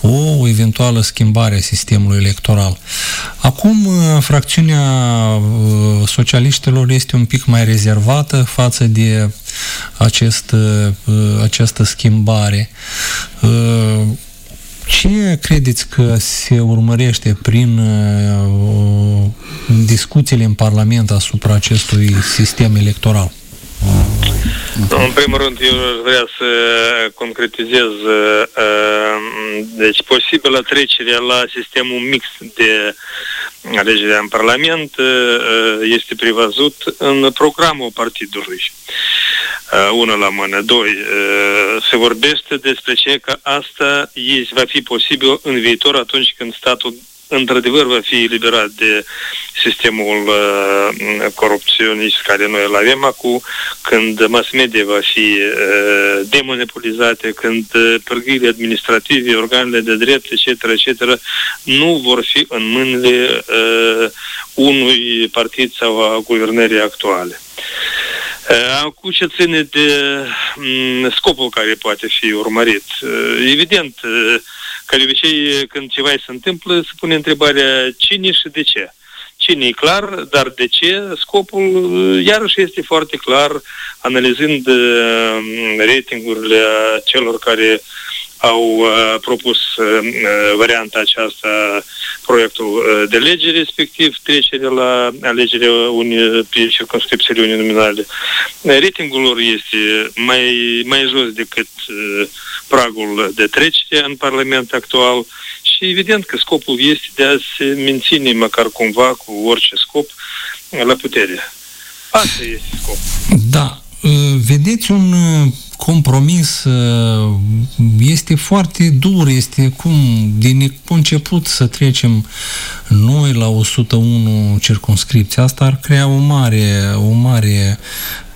o eventuală schimbare a sistemului electoral. Acum, fracțiunea socialiștilor este un pic mai rezervată față de acest, această schimbare. Ce credeți că se urmărește prin uh, discuțiile în Parlament asupra acestui sistem electoral? În primul rând, eu vrea să concretizez uh, deci posibilă trecerea la sistemul mix de alegerea în Parlament uh, este prevăzut în programul partidului. Uh, una la mână. Doi, uh, se vorbește despre ce că asta va fi posibil în viitor atunci când statul într-adevăr va fi eliberat de sistemul uh, corupționist care noi îl avem acum, când mass media va fi uh, demonopolizate, când uh, pârghiile administrative, organele de drept, etc., etc., nu vor fi în mâinile uh, unui partid sau a guvernării actuale. Cu ce ține de mm, scopul care poate fi urmărit. Evident, ca de obicei, când ceva se întâmplă, se pune întrebarea cine și de ce. Cine e clar, dar de ce? Scopul, iarăși, este foarte clar, analizând ratingurile celor care au uh, propus uh, varianta aceasta, proiectul uh, de lege, respectiv trecerea la alegerea unii, pe circunscripțiile uninominale. Ratingul lor este mai, mai jos decât uh, pragul de trecere în Parlament actual și evident că scopul este de a se menține măcar cumva cu orice scop la putere. Asta este scopul. Da. Vedeți un compromis este foarte dur, este cum din început să trecem noi la 101 circunscripții. Asta ar crea o mare, o mare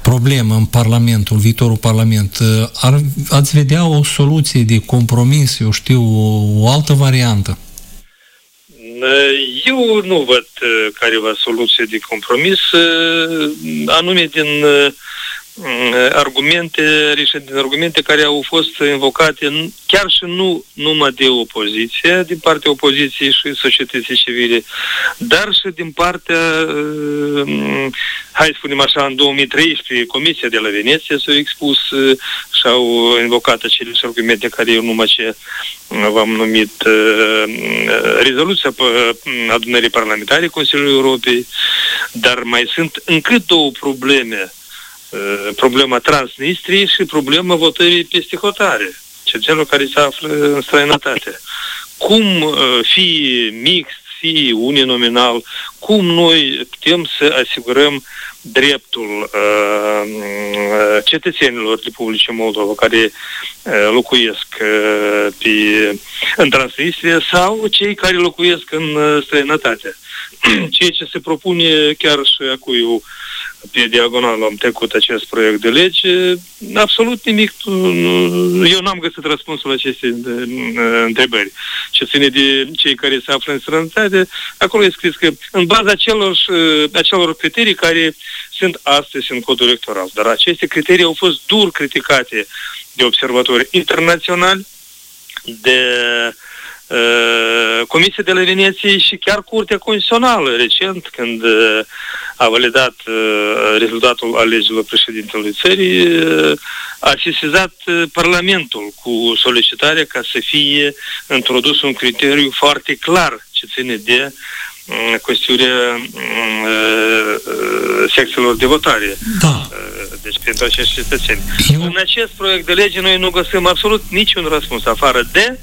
problemă în Parlamentul, viitorul Parlament, ar, ați vedea o soluție de compromis, eu știu, o, o altă variantă? Eu nu văd uh, careva soluție de compromis, uh, anume din uh, Mm, argumente, din argumente care au fost invocate chiar și nu numai de opoziție, din partea opoziției și societății civile, dar și din partea, mm, hai să spunem așa, în 2013, Comisia de la Veneția s-a expus uh, și au invocat acele argumente care eu numai ce v-am numit uh, rezoluția adunării parlamentare Consiliului Europei, dar mai sunt încă două probleme Uh, problema Transnistriei și problema votării peste hotare, cetățenilor care se află în străinătate. Cum uh, fi mixt, fi uninominal, cum noi putem să asigurăm dreptul uh, uh cetățenilor Republicii Moldova care uh, locuiesc uh, pe, în Transnistria sau cei care locuiesc în uh, străinătate. (clears throat) Ceea ce se propune chiar și acum eu pe diagonală am trecut acest proiect de lege, absolut nimic, eu n-am găsit răspunsul la aceste uh, întrebări. Ce ține de cei care se află în străinătate, acolo e scris că în baza acelor, uh, acelor criterii care sunt astăzi în codul electoral. Dar aceste criterii au fost dur criticate de observatori internaționali, de uh, Comisia de la Veneție și chiar Curtea Constituțională recent, când uh, a validat uh, rezultatul alegerilor președintelui țării, uh, a sesizat uh, Parlamentul cu solicitarea ca să fie introdus un criteriu foarte clar ce ține de chestiunea secțiilor de votare. Da. Deci pentru acești cetățeni. Eu... În acest proiect de lege noi nu găsim absolut niciun răspuns afară de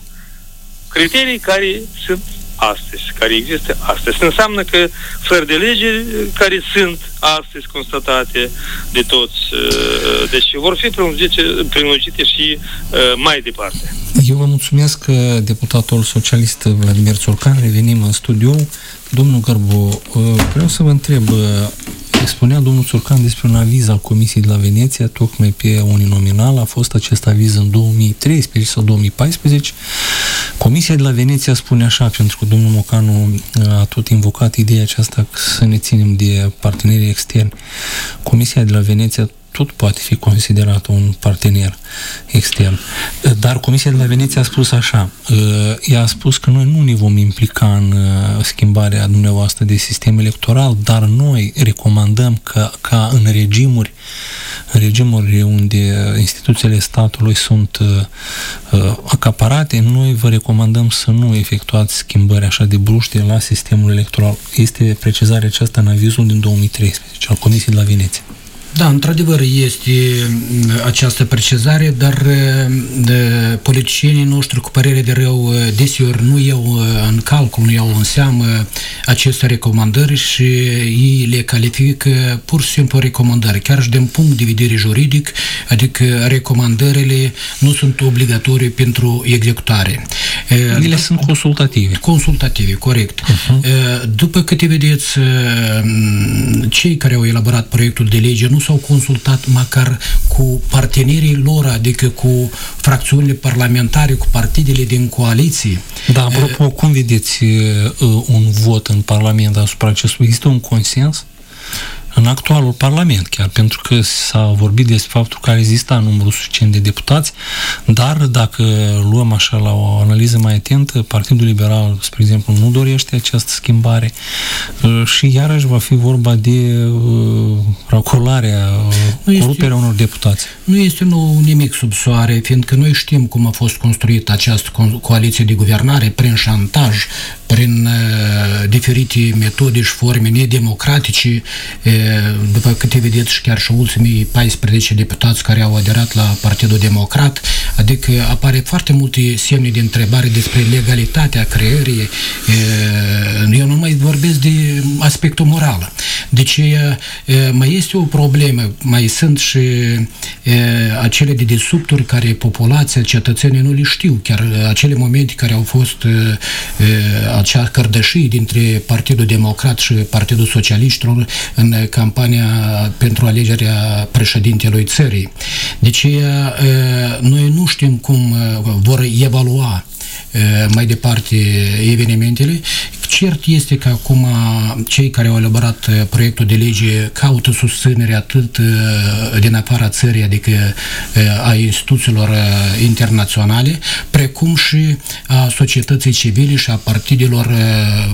criterii care sunt astăzi, care există astăzi. Înseamnă că fără de lege care sunt astăzi constatate de toți, uh, deci vor fi prelungite, prelungite și uh, mai departe. Eu vă mulțumesc, deputatul socialist Vladimir Țurcan, revenim în studio. Domnul Gărbu, uh, vreau să vă întreb, spunea domnul Țurcan despre un aviz al Comisiei de la Veneția, tocmai pe uninominal, a fost acest aviz în 2013 sau 2014. Comisia de la Veneția spune așa, pentru că domnul Mocanu a tot invocat ideea aceasta să ne ținem de partenerii externi. Comisia de la Veneția tot poate fi considerat un partener extern. Dar Comisia de la Veneția a spus așa, ea a spus că noi nu ne vom implica în schimbarea dumneavoastră de sistem electoral, dar noi recomandăm că, ca în regimuri în regimuri unde instituțiile statului sunt acaparate, noi vă recomandăm să nu efectuați schimbări așa de bruște la sistemul electoral. Este precizarea aceasta în avizul din 2013 al Comisiei de la Veneția. Da, într-adevăr este mm, această precizare, dar de, politicienii noștri cu părere de rău deseori nu iau în calcul, nu iau în seamă aceste recomandări și ei le califică pur și simplu recomandări, chiar și din punct de vedere juridic, adică recomandările nu sunt obligatorii pentru executare. Ele sunt consultative. Consultative, corect. Uh-huh. După câte vedeți, cei care au elaborat proiectul de lege nu s-au consultat măcar cu partenerii lor, adică cu fracțiunile parlamentare, cu partidele din coaliție. Da, apropo, cum vedeți un vot în Parlament asupra acestui? Există un consens? În actualul Parlament chiar, pentru că s-a vorbit despre faptul că există numărul suficient de deputați, dar dacă luăm așa la o analiză mai atentă, Partidul Liberal, spre exemplu, nu dorește această schimbare uh, și iarăși va fi vorba de uh, racolarea, uh, coruperea unor deputați. Nu este nou nimic sub soare, fiindcă noi știm cum a fost construită această coaliție de guvernare prin șantaj, prin uh, diferite metode și forme nedemocratice, uh, după câte vedeți și chiar și ultimii 14 deputați care au aderat la Partidul Democrat, adică apare foarte multe semne de întrebare despre legalitatea creării. Uh, eu nu mai vorbesc de aspectul moral. Deci uh, mai este o problemă, mai sunt și uh, acele de desubturi care populația, cetățenii nu le știu, chiar acele momente care au fost acea cărdășii dintre Partidul Democrat și Partidul Socialiștilor în campania pentru alegerea președintelui țării. Deci noi nu știm cum vor evalua mai departe evenimentele. Cert este că acum cei care au elaborat proiectul de lege caută susținere atât din afara țării, adică a instituțiilor internaționale, precum și a societății civile și a partidelor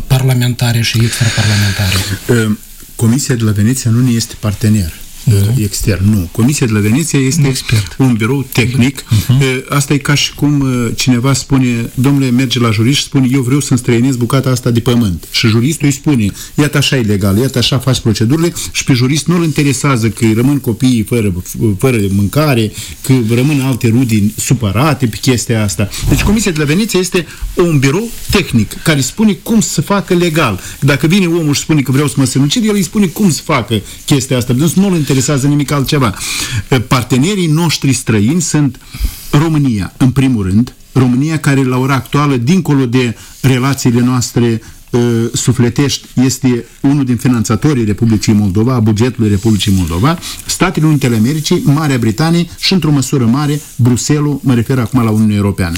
parlamentare și extraparlamentare. Comisia de la Veneția nu ne este partener uh-huh. extern. Nu. Comisia de la Veneția este Expert. un birou tehnic. Uh-huh. Asta e ca și cum uh, cineva spune, domnule, merge la jurist și spune, eu vreau să străinez bucata asta de pământ. Și juristul îi spune, iată așa e legal, iată așa faci procedurile și pe jurist nu-l interesează că îi rămân copiii fără, fără mâncare, că rămân alte rudi supărate pe chestia asta. Deci Comisia de la Veneția este un birou tehnic care spune cum să facă legal. Dacă vine omul și spune că vreau să mă sinucid, el îi spune cum să facă chestia asta. Deci nu-l interesează nimic altceva. Partenerii noștri străini sunt România, în primul rând, România care la ora actuală, dincolo de relațiile noastre Uh, sufletești este unul din finanțatorii Republicii Moldova, a bugetului Republicii Moldova, Statele Unite ale Americii, Marea Britanie și, într-o măsură mare, Bruselul, mă refer acum la Uniunea Europeană.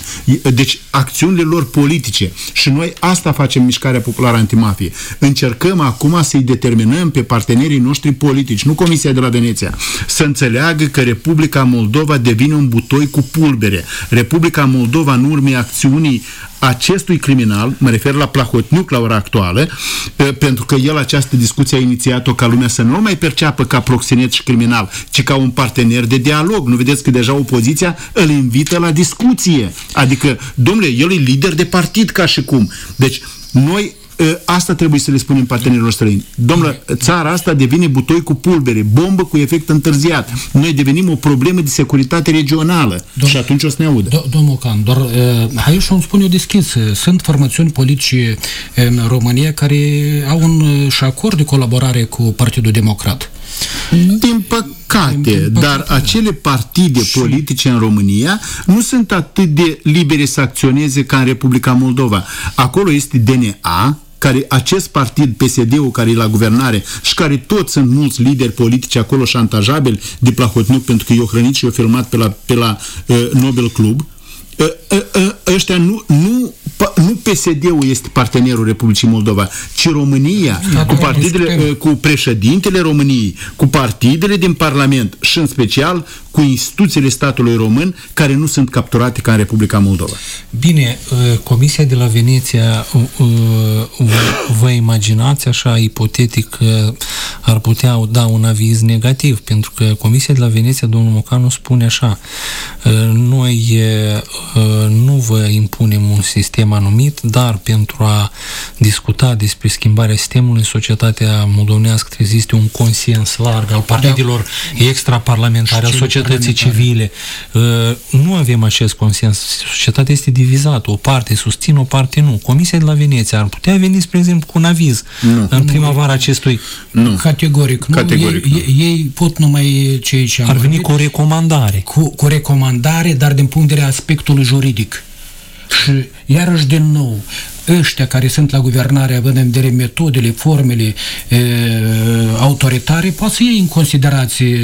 Deci, acțiunile lor politice și noi asta facem Mișcarea Populară Antimafie. Încercăm acum să-i determinăm pe partenerii noștri politici, nu Comisia de la Veneția, să înțeleagă că Republica Moldova devine un butoi cu pulbere. Republica Moldova, în urmea acțiunii acestui criminal, mă refer la Plahotniuc la ora actuală, pentru că el această discuție a inițiat-o ca lumea să nu mai perceapă ca proxenet și criminal, ci ca un partener de dialog. Nu vedeți că deja opoziția îl invită la discuție. Adică, domnule, el e lider de partid ca și cum. Deci, noi Ă, asta trebuie să le spunem partenerilor străini. Domnule, țara asta devine butoi cu pulbere, bombă cu efect întârziat. Noi devenim o problemă de securitate regională Dom și atunci o să ne audă. Do domnul Can, doar uh, hai să spun eu deschis. Sunt formațiuni politice în România care au un și acord de colaborare cu Partidul Democrat. Din păcate, dar acele partide politice în România nu sunt atât de libere să acționeze ca în Republica Moldova. Acolo este DNA, care acest partid, PSD-ul care e la guvernare și care toți sunt mulți lideri politici acolo șantajabili de Plahotniuc pentru că i-au hrănit și i-au filmat pe la, pe la uh, Nobel Club, uh, uh, uh, ăștia nu, nu nu PSD-ul este partenerul Republicii Moldova, ci România, cu partidele, cu președintele României, cu partidele din Parlament și în special cu instituțiile statului român care nu sunt capturate ca în Republica Moldova. Bine, uh, Comisia de la Veneția, uh, uh, vă imaginați așa ipotetic că ar putea da un aviz negativ, pentru că Comisia de la Veneția, domnul Mocanu, spune așa, noi nu vă impunem un sistem anumit, dar pentru a discuta despre schimbarea sistemului în societatea moldovenească trebuie să existe un consens larg al partidelor da. extraparlamentare, al societății societății civile. Uh, nu avem acest consens. Societatea este divizată. O parte susține, o parte nu. Comisia de la Veneția ar putea veni, spre exemplu, cu un aviz nu. în primăvara acestui... Nu. Categoric. Nu. Categoric, ei, nu. ei pot numai cei ce Ar veni cu o recomandare. Cu, cu recomandare, dar din punct de vedere aspectului juridic. Și iarăși din nou, ăștia care sunt la guvernare, având în vedere metodele, formele e, autoritare, poate să iei în considerație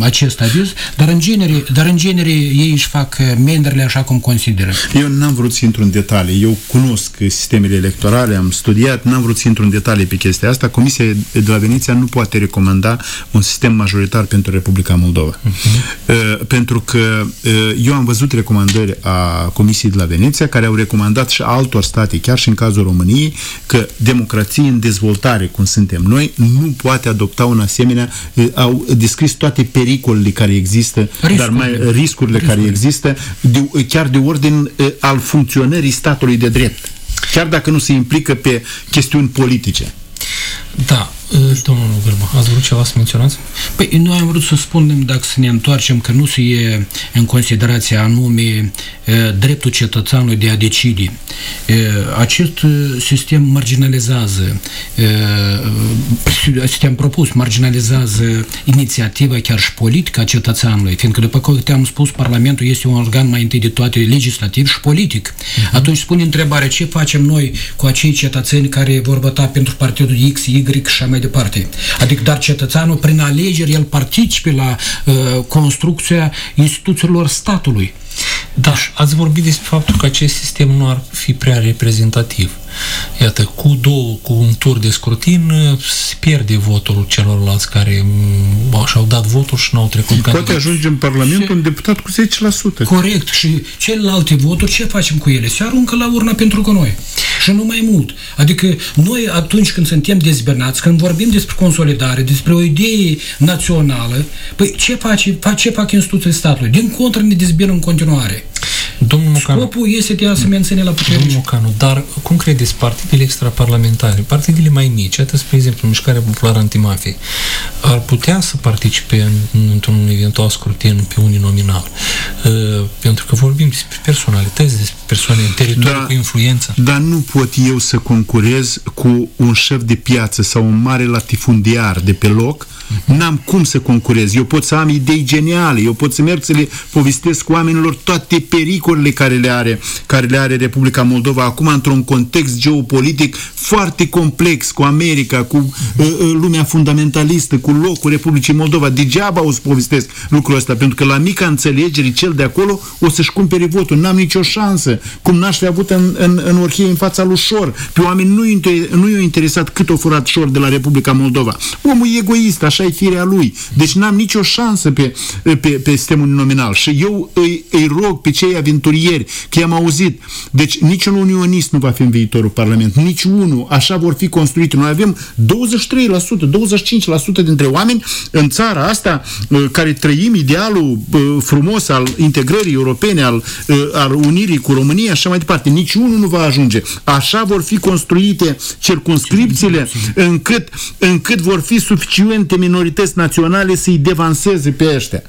acest aviz, dar în genere, dar în genere ei își fac menderile așa cum consideră. Eu n-am vrut să intru în detalii. Eu cunosc sistemele electorale, am studiat, n-am vrut să intru în detalii pe chestia asta. Comisia de la Veneția nu poate recomanda un sistem majoritar pentru Republica Moldova. Uh-huh. Uh, pentru că uh, eu am văzut recomandări a Comisiei de la Veneția care au recomandat și altor state chiar și în cazul României, că democrație în dezvoltare, cum suntem noi, nu poate adopta un asemenea, au descris toate pericolele care există, riscurile. dar mai riscurile, riscurile care există, de, chiar de ordin al funcționării statului de drept, chiar dacă nu se implică pe chestiuni politice. Da, domnul Vârmă, ați vrut ceva să menționați? Păi, noi am vrut să spunem, dacă să ne întoarcem, că nu se e în considerație anume dreptul cetățeanului de a decide. Acest sistem marginalizează, sistem propus marginalizează inițiativa chiar și politică a cetățeanului, fiindcă, după cum te-am spus, Parlamentul este un organ mai întâi de toate legislativ și politic. Uh-huh. Atunci spune întrebarea, ce facem noi cu acei cetățeni care vor vota pentru partidul X, Y și mai departe. Adică, dar cetățeanul, prin alegeri, el participe la uh, construcția instituțiilor statului. Da, ați vorbit despre faptul că acest sistem nu ar fi prea reprezentativ. Iată, cu două, cu un tur de scrutin se pierde votul celorlalți care și-au dat votul și n-au trecut Poate candidat. ajunge în Parlament un deputat cu 10%. Corect. Și celelalte voturi, ce facem cu ele? Se aruncă la urna pentru că noi. Și nu mai mult. Adică noi atunci când suntem dezbernați, când vorbim despre consolidare, despre o idee națională, păi ce, face, ce fac instituțiile statului? Din contră ne dezbină în continuare. Domnul Mucanu, Scopul este de a se menține la putere. Domnul Mucanu, dar cum credeți, partidele extraparlamentare, partidele mai mici, atât, spre exemplu, Mișcarea Populară Antimafie, ar putea să participe în, într-un eventual scrutin pe unii nominal? Uh, pentru că vorbim despre personalități, despre persoane în teritoriu da, cu influență. Dar nu pot eu să concurez cu un șef de piață sau un mare latifundiar de pe loc N-am cum să concurez. Eu pot să am idei geniale, eu pot să merg să le povestesc oamenilor toate pericolele care le are, care le are Republica Moldova acum într-un context geopolitic foarte complex cu America, cu uh, uh, lumea fundamentalistă, cu locul Republicii Moldova. Degeaba o să povestesc lucrul ăsta, pentru că la mica înțelegere cel de acolo o să-și cumpere votul. N-am nicio șansă, cum n-aș fi avut în, în, în orhie în fața lui Șor. Pe oameni nu, nu i-a interesat cât o furat Șor de la Republica Moldova. Omul e egoist, așa e firea lui. Deci n-am nicio șansă pe, pe, pe sistemul nominal. Și eu îi, îi rog pe cei aventurieri, că i-am auzit, deci niciun unionist nu va fi în viitorul Parlament, nici unul, așa vor fi construite. Noi avem 23%, 25% dintre oameni în țara asta uh, care trăim idealul uh, frumos al integrării europene, al, uh, al unirii cu România și așa mai departe. Nici unul nu va ajunge. Așa vor fi construite circunscripțiile încât, încât vor fi suficiente minorități naționale să-i devanseze pe ăștia.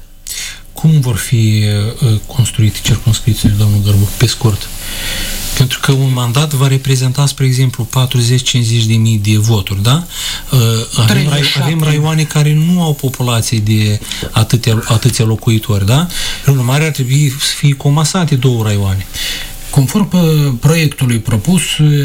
Cum vor fi uh, construite circunscripțiile, domnul Gărbu, pe scurt? Pentru că un mandat va reprezenta, spre exemplu, 40-50 de mii de voturi, da? Uh, avem, avem raioane care nu au populație de atâtea, atâția locuitori, da? În urmare ar trebui să fie comasate două raioane. Conform proiectului propus,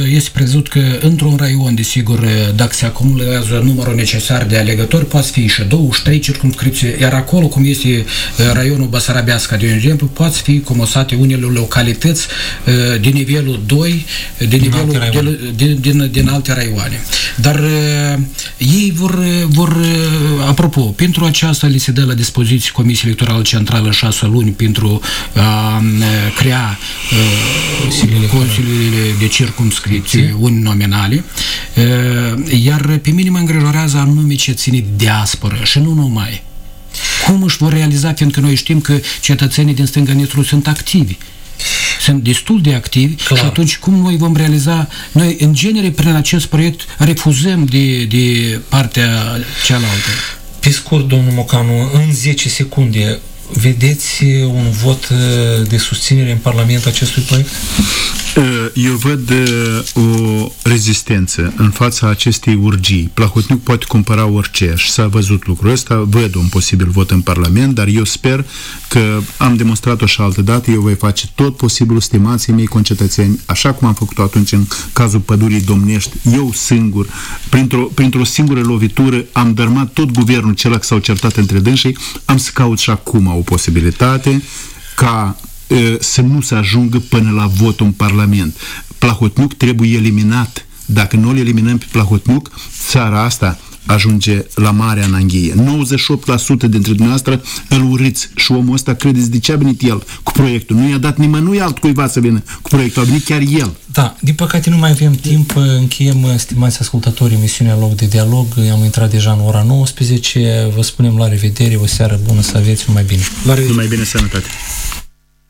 este prevăzut că într-un raion, desigur, dacă se acumulează numărul necesar de alegători, poate fi și două, și trei circunscripții, iar acolo, cum este raionul Basarabeasca, de exemplu, poate fi comosate unele localități din nivelul 2, din, nivelul, din, din, din, din alte raioane. Dar ei vor, vor, apropo, pentru aceasta li se dă la dispoziție Comisia Electorală Centrală șase luni pentru a crea consiliile de circumscripție uninominale, iar pe mine mă îngrijorează anume ce ține de diasporă și nu numai. Cum își vor realiza, fiindcă noi știm că cetățenii din stânga Nistru sunt activi sunt destul de activi Clar. și atunci cum noi vom realiza, noi în genere prin acest proiect refuzăm de, de partea cealaltă. Pe scurt, domnul Mocanu, în 10 secunde, vedeți un vot uh, de susținere în Parlament acestui proiect? Uh, eu văd uh, o rezistență în fața acestei urgii. Plahotniuc poate cumpăra orice și s-a văzut lucrul ăsta, văd un posibil vot în Parlament, dar eu sper că am demonstrat-o și altă dată, eu voi face tot posibilul, stimații mei concetățeni, așa cum am făcut-o atunci în cazul pădurii domnești, eu singur, printr-o, printr-o singură lovitură, am dărmat tot guvernul celălalt s-au certat între dânsii, am să caut și acum o posibilitate ca să nu se ajungă până la votul în Parlament. Plahotniuc trebuie eliminat. Dacă nu îl eliminăm pe Plahotniuc, țara asta ajunge la marea ananghie. 98% dintre dumneavoastră îl uriți și omul ăsta credeți de ce a venit el cu proiectul. Nu i-a dat nimănui alt cuiva să vină cu proiectul, a venit chiar el. Da, din păcate nu mai avem timp. Încheiem, stimați ascultători, emisiunea Loc de Dialog. Am intrat deja în ora 19. Vă spunem la revedere, o seară bună să aveți, numai bine. La revedere. Numai bine, sănătate.